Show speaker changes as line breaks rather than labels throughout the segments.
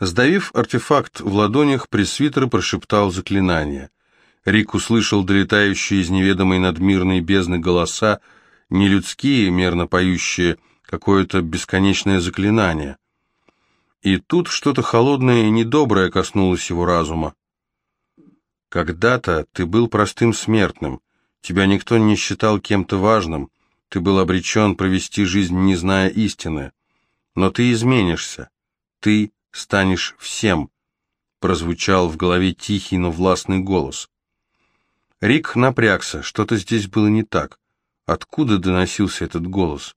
Сдавив артефакт в ладонях, пресвитер прошептал заклинание. Рик услышал долетающие из неведомой надмирной бездны голоса, не людские, мерно поющие, какое-то бесконечное заклинание. И тут что-то холодное и недоброе коснулось его разума. Когда-то ты был простым смертным, тебя никто не считал кем-то важным, ты был обречен провести жизнь, не зная истины. Но ты изменишься, ты станешь всем, прозвучал в голове тихий, но властный голос. Рик напрягся, что-то здесь было не так. Откуда доносился этот голос?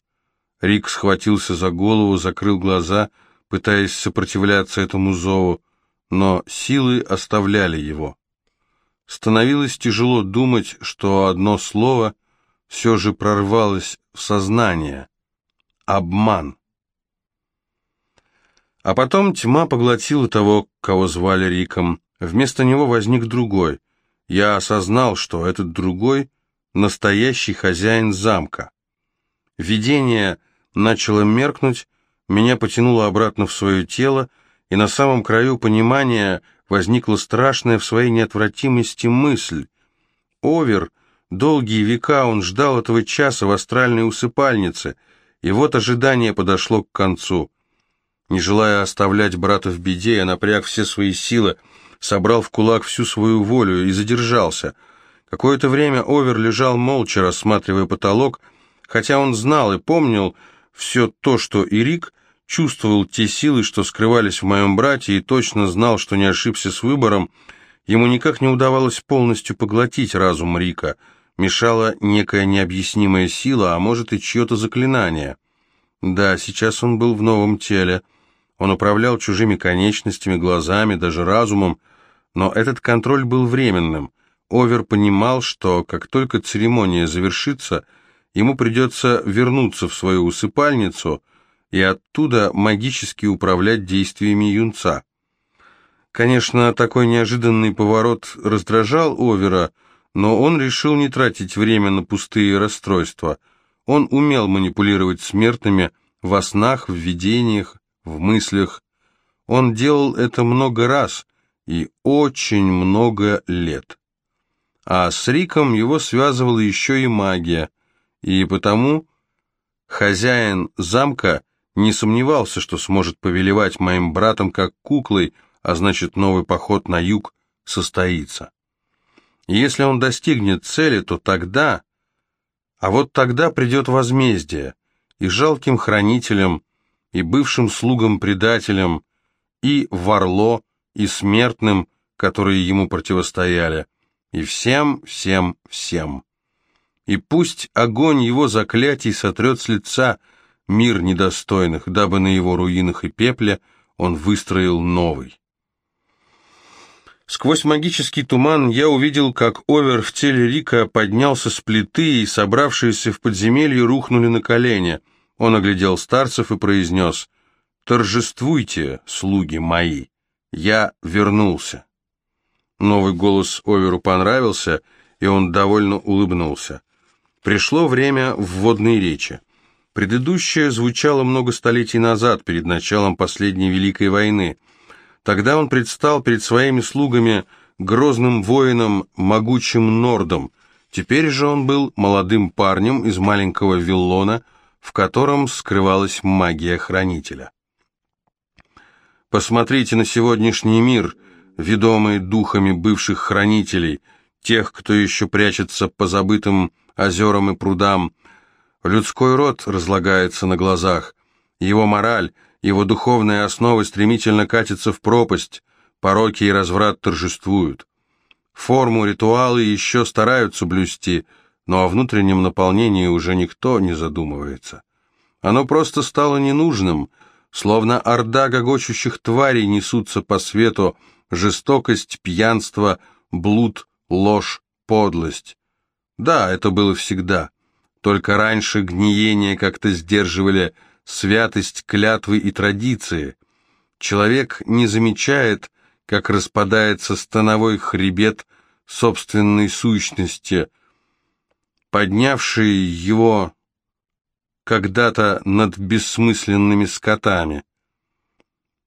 Рик схватился за голову, закрыл глаза, пытаясь сопротивляться этому зову, но силы оставляли его. Становилось тяжело думать, что одно слово все же прорвалось в сознание. Обман. А потом тьма поглотила того, кого звали Риком. Вместо него возник другой. Я осознал, что этот другой — настоящий хозяин замка. Видение начало меркнуть, меня потянуло обратно в свое тело, и на самом краю понимания возникла страшная в своей неотвратимости мысль. Овер, долгие века он ждал этого часа в астральной усыпальнице, и вот ожидание подошло к концу. Не желая оставлять брата в беде, я напряг все свои силы, собрал в кулак всю свою волю и задержался. Какое-то время Овер лежал молча, рассматривая потолок, хотя он знал и помнил все то, что и Рик, чувствовал те силы, что скрывались в моем брате, и точно знал, что не ошибся с выбором, ему никак не удавалось полностью поглотить разум Рика, мешала некая необъяснимая сила, а может и чье-то заклинание. Да, сейчас он был в новом теле, он управлял чужими конечностями, глазами, даже разумом, но этот контроль был временным. Овер понимал, что как только церемония завершится, ему придется вернуться в свою усыпальницу – и оттуда магически управлять действиями юнца. Конечно, такой неожиданный поворот раздражал Овера, но он решил не тратить время на пустые расстройства. Он умел манипулировать смертными во снах, в видениях, в мыслях. Он делал это много раз и очень много лет. А с Риком его связывала еще и магия, и потому хозяин замка не сомневался, что сможет повелевать моим братом как куклой, а значит новый поход на юг состоится. Если он достигнет цели, то тогда... А вот тогда придет возмездие, и жалким хранителям, и бывшим слугам-предателям, и Варло, и смертным, которые ему противостояли, и всем, всем, всем. И пусть огонь его заклятий сотрет с лица мир недостойных, дабы на его руинах и пепле он выстроил новый. Сквозь магический туман я увидел, как Овер в теле Рика поднялся с плиты, и собравшиеся в подземелье рухнули на колени. Он оглядел старцев и произнес «Торжествуйте, слуги мои, я вернулся». Новый голос Оверу понравился, и он довольно улыбнулся. Пришло время вводной речи. Предыдущее звучало много столетий назад, перед началом последней Великой войны. Тогда он предстал перед своими слугами грозным воином, могучим Нордом. Теперь же он был молодым парнем из маленького виллона, в котором скрывалась магия Хранителя. Посмотрите на сегодняшний мир, ведомый духами бывших Хранителей, тех, кто еще прячется по забытым озерам и прудам, Людской род разлагается на глазах. Его мораль, его духовная основа стремительно катится в пропасть, пороки и разврат торжествуют. Форму, ритуалы еще стараются блюсти, но о внутреннем наполнении уже никто не задумывается. Оно просто стало ненужным, словно орда гогочущих тварей несутся по свету, жестокость, пьянство, блуд, ложь, подлость. Да, это было всегда. Только раньше гниение как-то сдерживали святость, клятвы и традиции. Человек не замечает, как распадается становой хребет собственной сущности, поднявший его когда-то над бессмысленными скотами.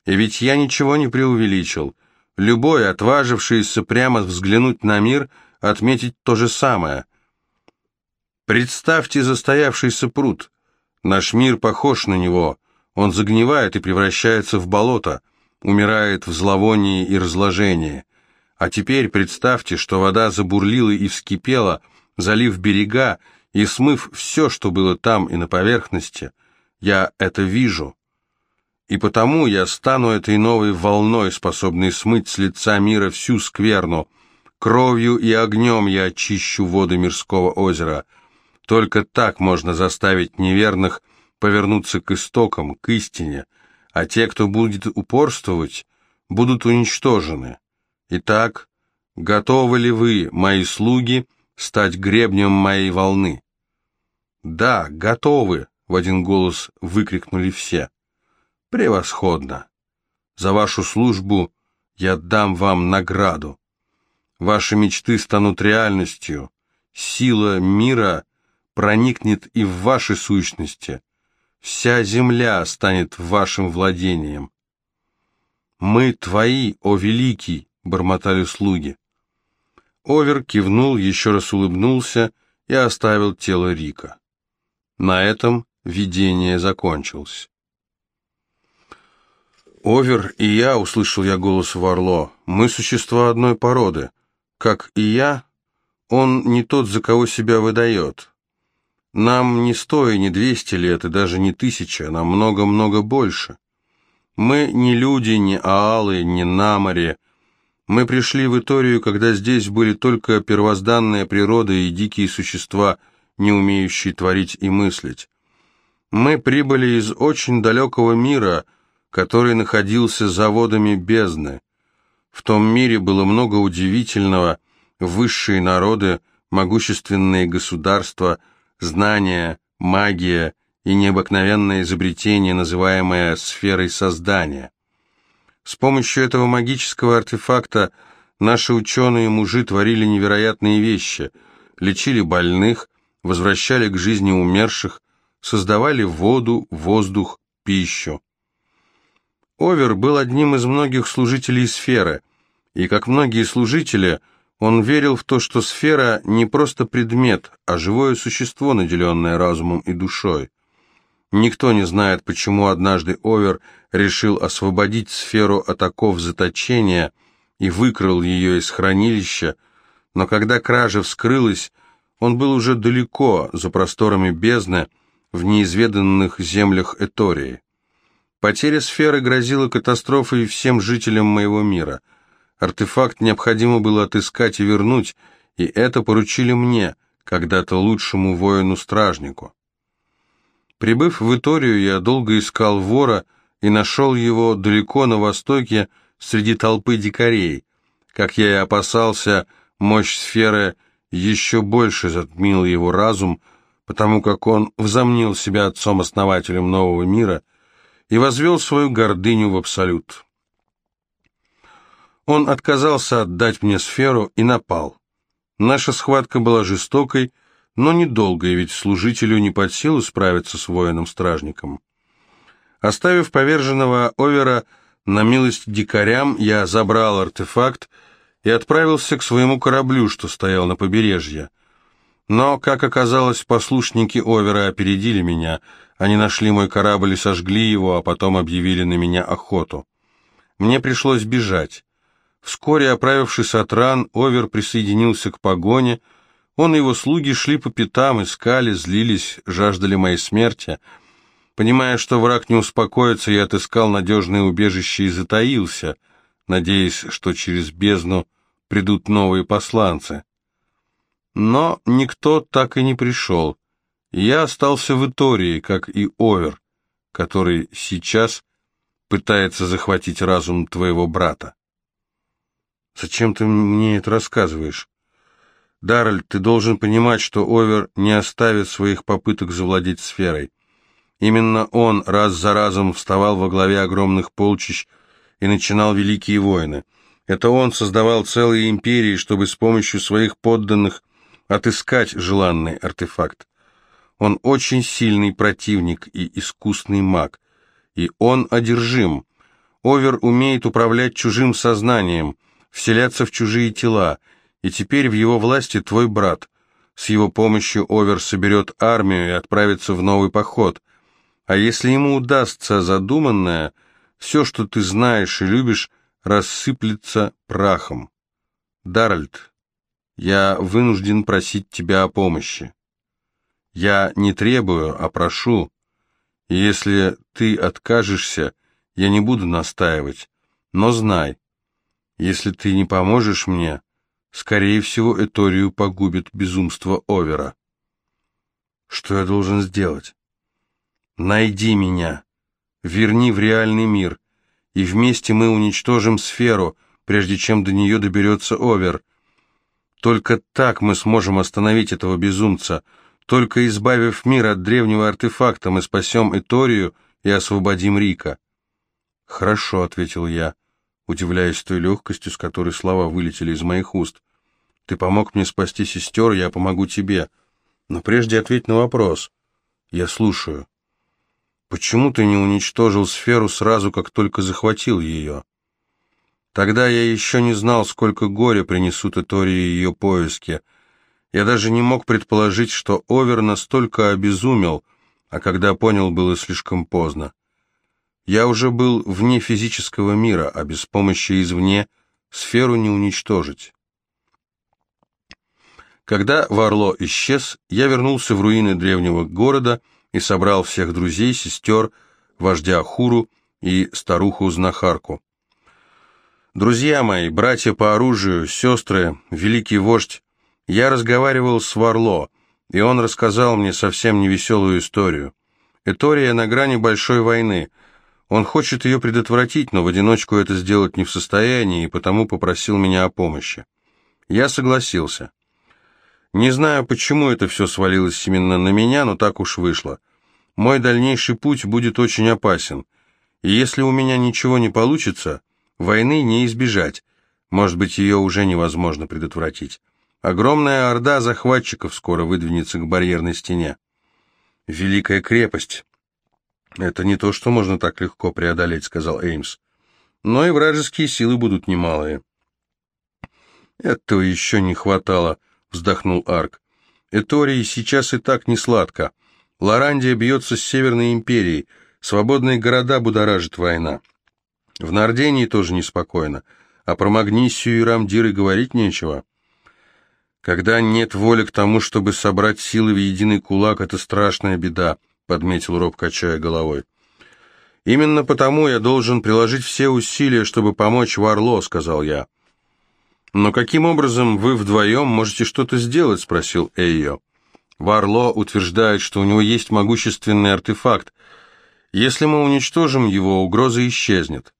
И ведь я ничего не преувеличил. Любой, отважившийся прямо взглянуть на мир, отметить то же самое. Представьте застоявшийся пруд. Наш мир похож на него. Он загнивает и превращается в болото, умирает в зловонии и разложении. А теперь представьте, что вода забурлила и вскипела, залив берега и смыв все, что было там и на поверхности. Я это вижу. И потому я стану этой новой волной, способной смыть с лица мира всю скверну. Кровью и огнем я очищу воды мирского озера. Только так можно заставить неверных повернуться к истокам, к истине, а те, кто будет упорствовать, будут уничтожены. Итак, готовы ли вы, мои слуги, стать гребнем моей волны? Да, готовы, в один голос выкрикнули все. Превосходно. За вашу службу я дам вам награду. Ваши мечты станут реальностью. Сила мира проникнет и в ваши сущности. Вся земля станет вашим владением. Мы твои, о великий, — бормотали слуги. Овер кивнул, еще раз улыбнулся и оставил тело Рика. На этом видение закончилось. «Овер и я», — услышал я голос Варло, — «мы существа одной породы. Как и я, он не тот, за кого себя выдает. Нам не сто и не двести лет, и даже не тысяча, нам много-много больше. Мы не люди, не аалы, не намари, — мы пришли в Иторию, когда здесь были только первозданная природа и дикие существа, не умеющие творить и мыслить. Мы прибыли из очень далекого мира, который находился за водами бездны. В том мире было много удивительного, высшие народы, могущественные государства, знания, магия и необыкновенное изобретение, называемое сферой создания. С помощью этого магического артефакта наши ученые-мужи творили невероятные вещи, лечили больных, возвращали к жизни умерших, создавали воду, воздух, пищу. Овер был одним из многих служителей сферы, и, как многие служители, он верил в то, что сфера не просто предмет, а живое существо, наделенное разумом и душой. Никто не знает, почему однажды Овер решил освободить сферу от оков заточения и выкрал ее из хранилища, но когда кража вскрылась, он был уже далеко, за просторами бездны, в неизведанных землях Этории. Потеря сферы грозила катастрофой всем жителям моего мира. Артефакт необходимо было отыскать и вернуть, и это поручили мне, когда-то лучшему воину-стражнику. Прибыв в Иторию, я долго искал вора и нашел его далеко на востоке среди толпы дикарей. Как я и опасался, мощь сферы еще больше затмила его разум, потому как он взомнил себя отцом-основателем нового мира и возвел свою гордыню в абсолют. Он отказался отдать мне сферу и напал. Наша схватка была жестокой, но недолго, ведь служителю не под силу справиться с воином-стражником. Оставив поверженного Овера на милость дикарям, я забрал артефакт и отправился к своему кораблю, что стоял на побережье. Но, как оказалось, послушники Овера опередили меня. Они нашли мой корабль и сожгли его, а потом объявили на меня охоту. Мне пришлось бежать. Вскоре, оправившись от ран, Овер присоединился к погоне — он и его слуги шли по пятам, искали, злились, жаждали моей смерти. Понимая, что враг не успокоится, я отыскал надежное убежище и затаился, надеясь, что через бездну придут новые посланцы. Но никто так и не пришел. Я остался в Итории, как и Овер, который сейчас пытается захватить разум твоего брата. «Зачем ты мне это рассказываешь?» Даррель, ты должен понимать, что Овер не оставит своих попыток завладеть сферой. Именно он раз за разом вставал во главе огромных полчищ и начинал великие войны. Это он создавал целые империи, чтобы с помощью своих подданных отыскать желанный артефакт. Он очень сильный противник и искусный маг, и он одержим. Овер умеет управлять чужим сознанием, вселяться в чужие тела, и теперь в его власти твой брат. С его помощью Овер соберет армию и отправится в новый поход. А если ему удастся задуманное, все, что ты знаешь и любишь, рассыплется прахом. Даральд, я вынужден просить тебя о помощи. Я не требую, а прошу. И если ты откажешься, я не буду настаивать. Но знай, если ты не поможешь мне, скорее всего, Эторию погубит безумство Овера. Что я должен сделать? Найди меня, верни в реальный мир, и вместе мы уничтожим сферу, прежде чем до нее доберется Овер. Только так мы сможем остановить этого безумца, только избавив мир от древнего артефакта, мы спасем Эторию и освободим Рика. «Хорошо», — ответил я, удивляясь той легкостью, с которой слова вылетели из моих уст. «Ты помог мне спасти сестер, я помогу тебе. Но прежде ответь на вопрос. Я слушаю. Почему ты не уничтожил сферу сразу, как только захватил ее?» Тогда я еще не знал, сколько горя принесут Этории ее поиски. Я даже не мог предположить, что Овер настолько обезумел, а когда понял, было слишком поздно. Я уже был вне физического мира, а без помощи извне сферу не уничтожить. Когда Варло исчез, я вернулся в руины древнего города и собрал всех друзей, сестер, вождя Хуру и старуху-знахарку. Друзья мои, братья по оружию, сестры, великий вождь, я разговаривал с Варло, и он рассказал мне совсем невеселую историю. Этория на грани большой войны. Он хочет ее предотвратить, но в одиночку это сделать не в состоянии, и потому попросил меня о помощи. Я согласился. Не знаю, почему это все свалилось именно на меня, но так уж вышло. Мой дальнейший путь будет очень опасен. И если у меня ничего не получится, Войны не избежать. Может быть, ее уже невозможно предотвратить. Огромная орда захватчиков скоро выдвинется к барьерной стене. Великая крепость. Это не то, что можно так легко преодолеть, сказал Эймс. Но и вражеские силы будут немалые. Этого еще не хватало, вздохнул Арк. Этории сейчас и так не сладко. Лорандия бьется с Северной империей. Свободные города будоражит война. В Нардении тоже неспокойно, а про Магнисию и Рамдир и говорить нечего. Когда нет воли к тому, чтобы собрать силы в единый кулак, это страшная беда, подметил Роб, качая головой. Именно потому я должен приложить все усилия, чтобы помочь Варло, сказал я. Но каким образом вы вдвоем можете что-то сделать, спросил Эйо. Варло утверждает, что у него есть могущественный артефакт. Если мы уничтожим его, угроза исчезнет.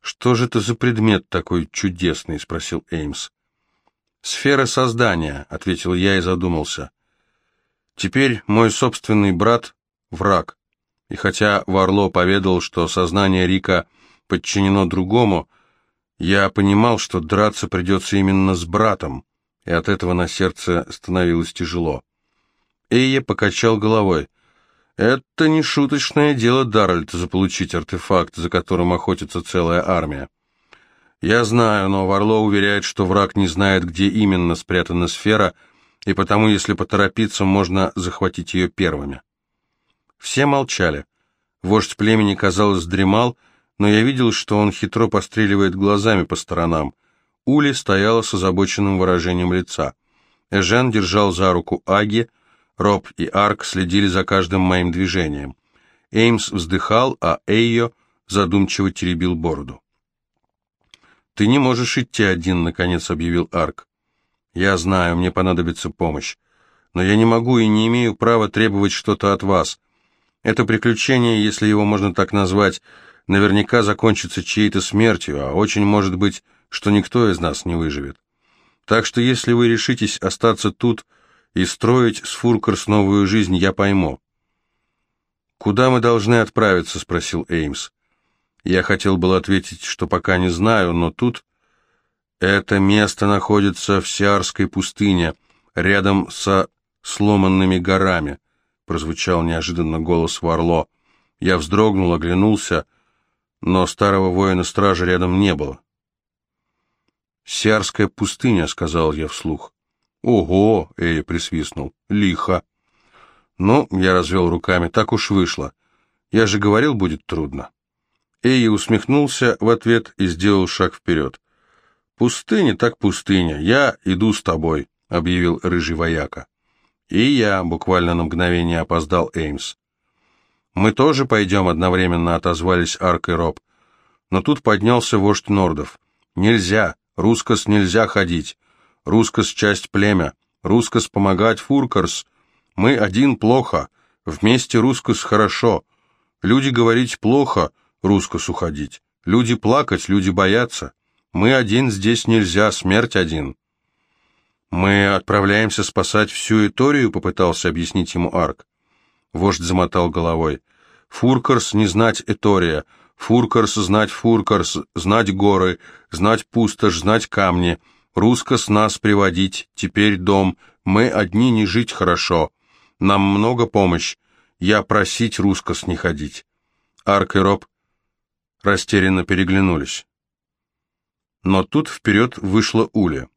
«Что же это за предмет такой чудесный?» — спросил Эймс. «Сфера создания», — ответил я и задумался. «Теперь мой собственный брат — враг. И хотя Варло поведал, что сознание Рика подчинено другому, я понимал, что драться придется именно с братом, и от этого на сердце становилось тяжело. Эйя покачал головой. Это не шуточное дело, Даральд, заполучить артефакт, за которым охотится целая армия. Я знаю, но Варло уверяет, что враг не знает, где именно спрятана сфера, и потому, если поторопиться, можно захватить ее первыми. Все молчали. Вождь племени, казалось, дремал, но я видел, что он хитро постреливает глазами по сторонам. Ули стояла с озабоченным выражением лица. Эжен держал за руку Аги, Роб и Арк следили за каждым моим движением. Эймс вздыхал, а Эйо задумчиво теребил бороду. «Ты не можешь идти один», — наконец объявил Арк. «Я знаю, мне понадобится помощь. Но я не могу и не имею права требовать что-то от вас. Это приключение, если его можно так назвать, наверняка закончится чьей-то смертью, а очень может быть, что никто из нас не выживет. Так что если вы решитесь остаться тут, — и строить с Фуркерс новую жизнь я пойму. «Куда мы должны отправиться?» — спросил Эймс. Я хотел было ответить, что пока не знаю, но тут... Это место находится в Сиарской пустыне, рядом со сломанными горами, прозвучал неожиданно голос Варло. Я вздрогнул, оглянулся. но старого воина-стража рядом не было. «Сиарская пустыня», — сказал я вслух. «Ого!» — Эя присвистнул. «Лихо!» «Ну, я развел руками, так уж вышло. Я же говорил, будет трудно». Эя усмехнулся в ответ и сделал шаг вперед. «Пустыня так пустыня, я иду с тобой», — объявил рыжий вояка. «И я», — буквально на мгновение опоздал Эймс. «Мы тоже пойдем», — одновременно отозвались Арк и Роб. Но тут поднялся вождь Нордов. «Нельзя, Рускос нельзя ходить. Рускос — часть племя. Рускос — помогать Фуркарс. Мы один плохо. Вместе Рускос хорошо. Люди говорить плохо, Рускос уходить. Люди плакать, люди бояться. Мы один здесь нельзя, смерть один». «Мы отправляемся спасать всю Эторию», — попытался объяснить ему Арк. Вождь замотал головой. «Фуркарс не знать Этория, Фуркарс знать Фуркарс, знать горы, знать пустошь, знать камни, Рускос нас приводить, теперь дом, мы одни не жить хорошо, нам много помощь, я просить Рускос не ходить». Арк и Роб растерянно переглянулись. Но тут вперед вышла Уля.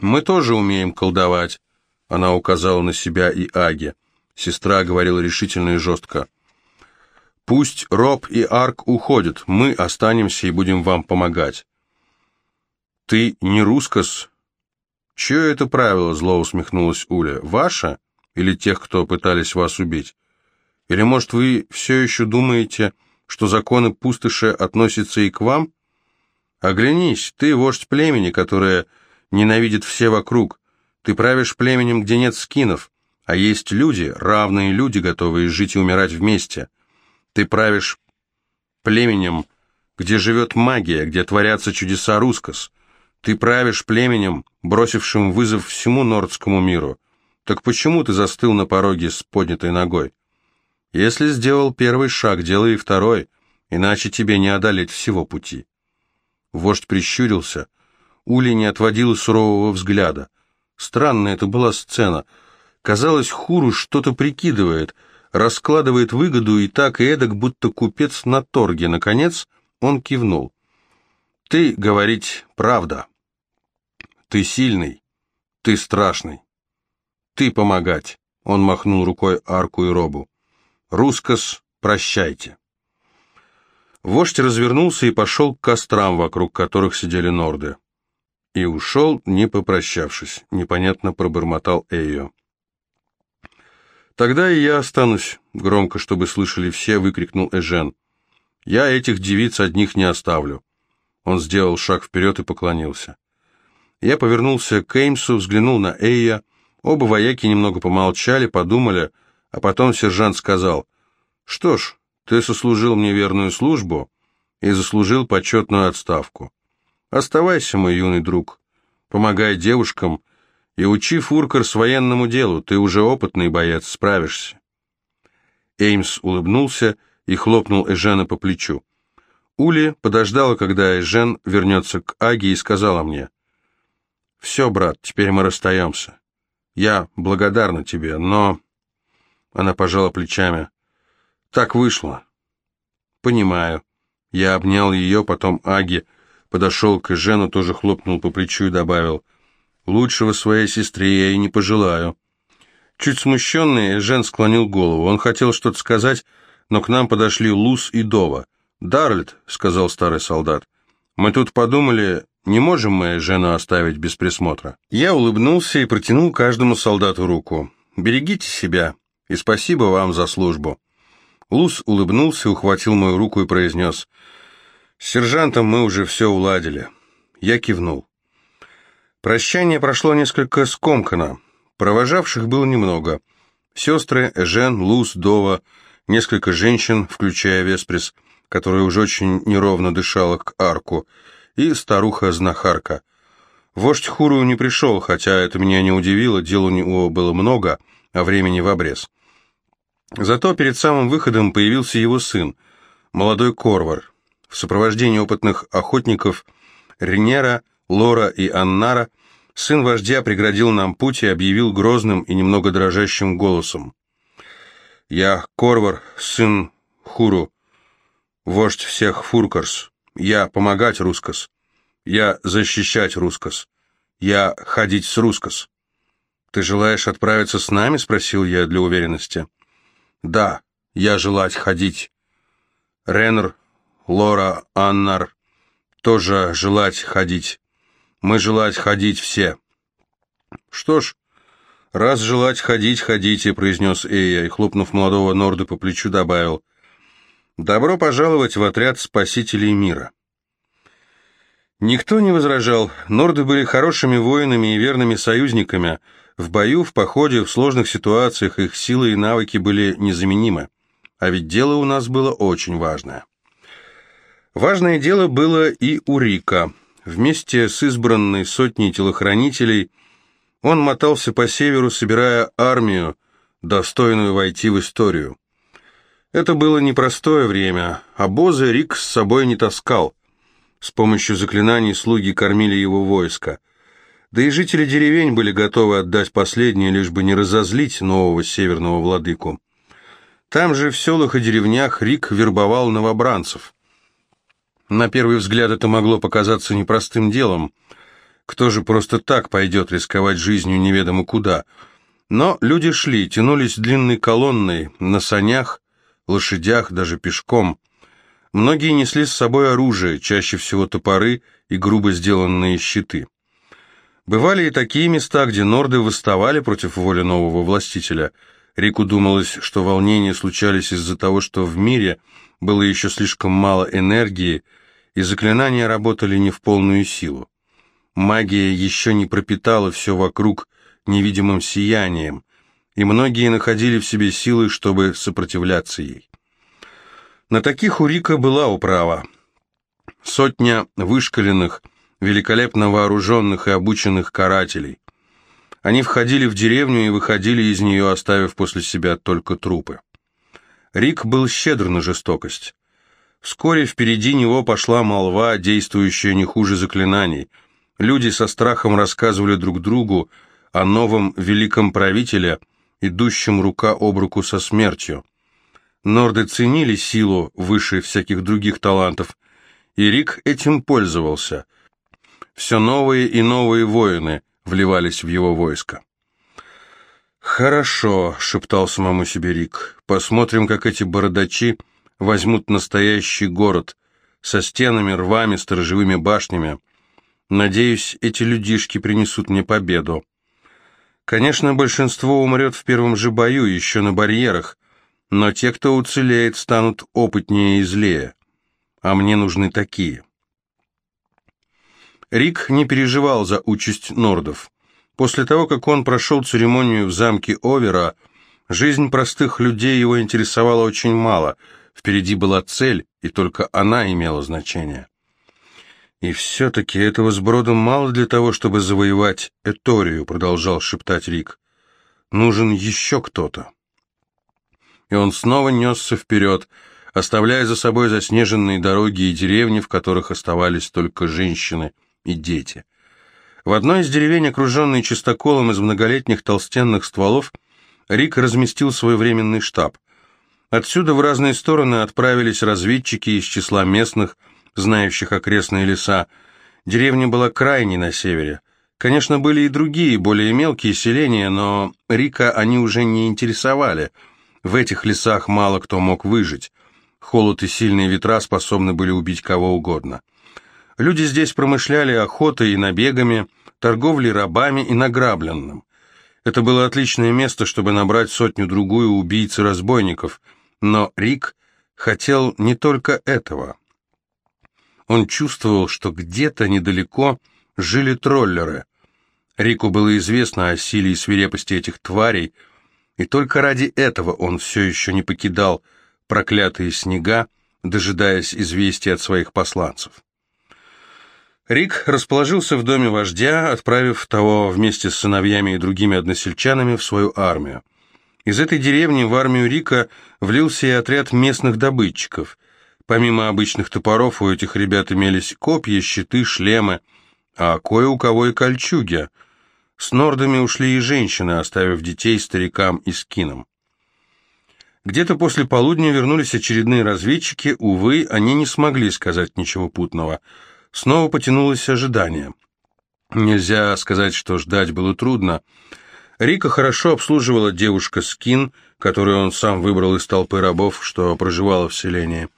«Мы тоже умеем колдовать», — она указала на себя и Аги. Сестра говорила решительно и жестко. «Пусть Роб и Арк уходят, мы останемся и будем вам помогать». «Ты не рускос?» «Чье это правило?» — зло усмехнулась Уля. «Ваше? Или тех, кто пытались вас убить? Или, может, вы все еще думаете, что законы пустоши относятся и к вам? Оглянись, ты вождь племени, которое ненавидит все вокруг. Ты правишь племенем, где нет скинов. А есть люди, равные люди, готовые жить и умирать вместе. Ты правишь племенем, где живет магия, где творятся чудеса Рускос. Ты правишь племенем, бросившим вызов всему нордскому миру. Так почему ты застыл на пороге с поднятой ногой? Если сделал первый шаг, делай и второй, иначе тебе не одолеть всего пути. Вождь прищурился. Ули не отводила сурового взгляда. Странная это была сцена — Казалось, Хуру что-то прикидывает, раскладывает выгоду и так и эдак, будто купец на торге. Наконец он кивнул. «Ты говорить правда. Ты сильный. Ты страшный. Ты помогать». Он махнул рукой Арку и Робу. «Рускос, прощайте». Вождь развернулся и пошел к кострам, вокруг которых сидели норды. И ушел, не попрощавшись. Непонятно пробормотал Эйо. «Тогда и я останусь», — громко, чтобы слышали все, выкрикнул Эжен. «Я этих девиц одних не оставлю». Он сделал шаг вперед и поклонился. Я повернулся к Эймсу, взглянул на Эйя. Оба вояки немного помолчали, подумали, а потом сержант сказал, «Что ж, ты сослужил мне верную службу и заслужил почетную отставку. Оставайся, мой юный друг, помогай девушкам, и учи Фуркарс военному делу, ты уже опытный боец, справишься». Эймс улыбнулся и хлопнул Эжена по плечу. Ули подождала, когда Эжен вернется к Аге и сказала мне, «Все, брат, теперь мы расстаемся. Я благодарна тебе, но...» Она пожала плечами. «Так вышло». «Понимаю». Я обнял ее, потом Аги подошел к Эжену, тоже хлопнул по плечу и добавил, Лучшего своей сестре я и не пожелаю». Чуть смущенный, Жен склонил голову. Он хотел что-то сказать, но к нам подошли Лус и Дова. «Дарлет», — сказал старый солдат, — «мы тут подумали, не можем мы Жену оставить без присмотра». Я улыбнулся и протянул каждому солдату руку. «Берегите себя, и спасибо вам за службу». Лус улыбнулся, ухватил мою руку и произнес, «С сержантом мы уже все уладили». Я кивнул. Прощание прошло несколько скомканно. Провожавших было немного. Сестры, Эжен, Луз, Дова, несколько женщин, включая Весприс, которая уже очень неровно дышала к арку, и старуха-знахарка. Вождь Хуру не пришел, хотя это меня не удивило, дел у него было много, а времени в обрез. Зато перед самым выходом появился его сын, молодой Корвар. В сопровождении опытных охотников Ренера Лора и Аннара, сын вождя преградил нам путь и объявил грозным и немного дрожащим голосом. «Я Корвар, сын Хуру. Вождь всех Фуркарс. Я помогать Рускос. Я защищать Рускос. Я ходить с Рускос. «Ты желаешь отправиться с нами?» — спросил я для уверенности. «Да, я желать ходить. Реннер, Лора, Аннар тоже желать ходить. Мы желать ходить все». «Что ж, раз желать ходить, ходите», — произнес Эйя и, хлопнув молодого Норда по плечу, добавил. «Добро пожаловать в отряд спасителей мира». Никто не возражал. Норды были хорошими воинами и верными союзниками — в бою, в походе, в сложных ситуациях их силы и навыки были незаменимы. А ведь дело у нас было очень важное. Важное дело было и у Рика. Вместе с избранной сотней телохранителей он мотался по северу, собирая армию, достойную войти в историю. Это было непростое время. Обозы Рик с собой не таскал. С помощью заклинаний слуги кормили его войско – да и жители деревень были готовы отдать последнее, лишь бы не разозлить нового северного владыку. Там же, в селах и деревнях, Рик вербовал новобранцев. На первый взгляд это могло показаться непростым делом. Кто же просто так пойдет рисковать жизнью неведомо куда? Но люди шли, тянулись длинной колонной, на санях, лошадях, даже пешком. Многие несли с собой оружие, чаще всего топоры и грубо сделанные щиты. Бывали и такие места, где норды восставали против воли нового властителя. Рику думалось, что волнения случались из-за того, что в мире было еще слишком мало энергии, и заклинания работали не в полную силу. Магия еще не пропитала все вокруг невидимым сиянием, и многие находили в себе силы, чтобы сопротивляться ей. На таких у Рика была управа. Сотня вышкаленных, великолепно вооруженных и обученных карателей. Они входили в деревню и выходили из нее, оставив после себя только трупы. Рик был щедр на жестокость. Вскоре впереди него пошла молва, действующая не хуже заклинаний. Люди со страхом рассказывали друг другу о новом великом правителе, идущем рука об руку со смертью. Норды ценили силу выше всяких других талантов, и Рик этим пользовался – все новые и новые воины вливались в его войско. «Хорошо», — шептал самому себе Рик, — «посмотрим, как эти бородачи возьмут настоящий город со стенами, рвами, сторожевыми башнями. Надеюсь, эти людишки принесут мне победу. Конечно, большинство умрет в первом же бою, еще на барьерах, но те, кто уцелеет, станут опытнее и злее. А мне нужны такие». Рик не переживал за участь нордов. После того, как он прошел церемонию в замке Овера, жизнь простых людей его интересовала очень мало. Впереди была цель, и только она имела значение. «И все-таки этого сброда мало для того, чтобы завоевать Эторию», — продолжал шептать Рик. «Нужен еще кто-то». И он снова несся вперед, оставляя за собой заснеженные дороги и деревни, в которых оставались только женщины — и дети. В одной из деревень, окруженной чистоколом из многолетних толстенных стволов, Рик разместил свой временный штаб. Отсюда в разные стороны отправились разведчики из числа местных, знающих окрестные леса. Деревня была крайней на севере. Конечно, были и другие, более мелкие селения, но Рика они уже не интересовали. В этих лесах мало кто мог выжить. Холод и сильные ветра способны были убить кого угодно. Люди здесь промышляли охотой и набегами, торговлей рабами и награбленным. Это было отличное место, чтобы набрать сотню-другую убийц и разбойников, но Рик хотел не только этого. Он чувствовал, что где-то недалеко жили троллеры. Рику было известно о силе и свирепости этих тварей, и только ради этого он все еще не покидал проклятые снега, дожидаясь известия от своих посланцев. Рик расположился в доме вождя, отправив того вместе с сыновьями и другими односельчанами в свою армию. Из этой деревни в армию Рика влился и отряд местных добытчиков. Помимо обычных топоров у этих ребят имелись копья, щиты, шлемы, а кое у кого и кольчуги. С нордами ушли и женщины, оставив детей старикам и скинам. Где-то после полудня вернулись очередные разведчики, увы, они не смогли сказать ничего путного. Снова потянулось ожидание. Нельзя сказать, что ждать было трудно. Рика хорошо обслуживала девушка Скин, которую он сам выбрал из толпы рабов, что проживала в селении.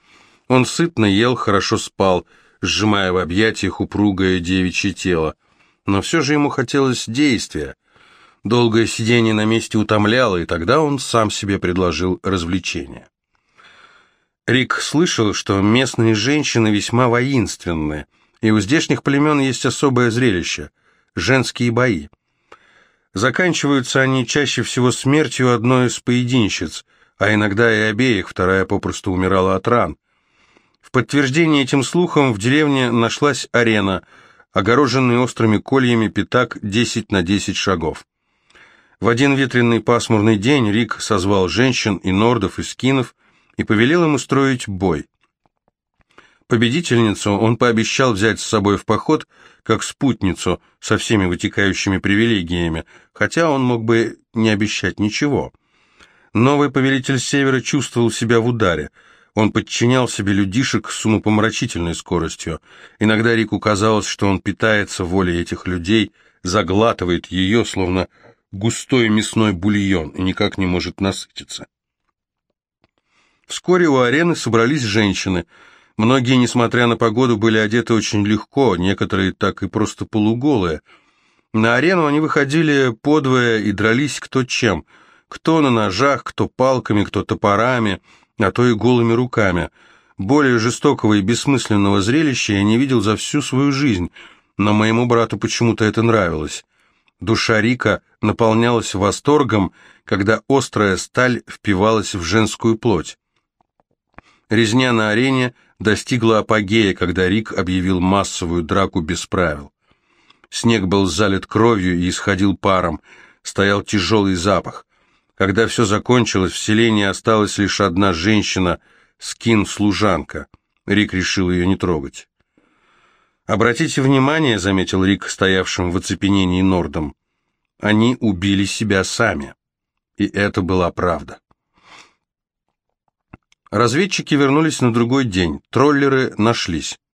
Он сытно ел, хорошо спал, сжимая в объятиях упругое девичье тело. Но все же ему хотелось действия. Долгое сидение на месте утомляло, и тогда он сам себе предложил развлечение. Рик слышал, что местные женщины весьма воинственны, и у здешних племен есть особое зрелище – женские бои. Заканчиваются они чаще всего смертью одной из поединщиц, а иногда и обеих, вторая попросту умирала от ран. В подтверждение этим слухам в деревне нашлась арена, огороженный острыми кольями пятак 10 на 10 шагов. В один ветреный пасмурный день Рик созвал женщин и нордов и скинов и повелел им устроить бой. Победительницу он пообещал взять с собой в поход как спутницу со всеми вытекающими привилегиями, хотя он мог бы не обещать ничего. Новый повелитель Севера чувствовал себя в ударе. Он подчинял себе людишек с умопомрачительной скоростью. Иногда Рику казалось, что он питается волей этих людей, заглатывает ее, словно густой мясной бульон и никак не может насытиться. Вскоре у арены собрались женщины. Многие, несмотря на погоду, были одеты очень легко, некоторые так и просто полуголые. На арену они выходили подвое и дрались кто чем. Кто на ножах, кто палками, кто топорами, а то и голыми руками. Более жестокого и бессмысленного зрелища я не видел за всю свою жизнь, но моему брату почему-то это нравилось. Душа Рика наполнялась восторгом, когда острая сталь впивалась в женскую плоть. Резня на арене достигла апогея, когда Рик объявил массовую драку без правил. Снег был залит кровью и исходил паром, стоял тяжелый запах. Когда все закончилось, в селении осталась лишь одна женщина, скин-служанка. Рик решил ее не трогать. «Обратите внимание», — заметил Рик, стоявшим в оцепенении Нордом, — «они убили себя сами». И это была правда. Разведчики вернулись на другой день, троллеры нашлись.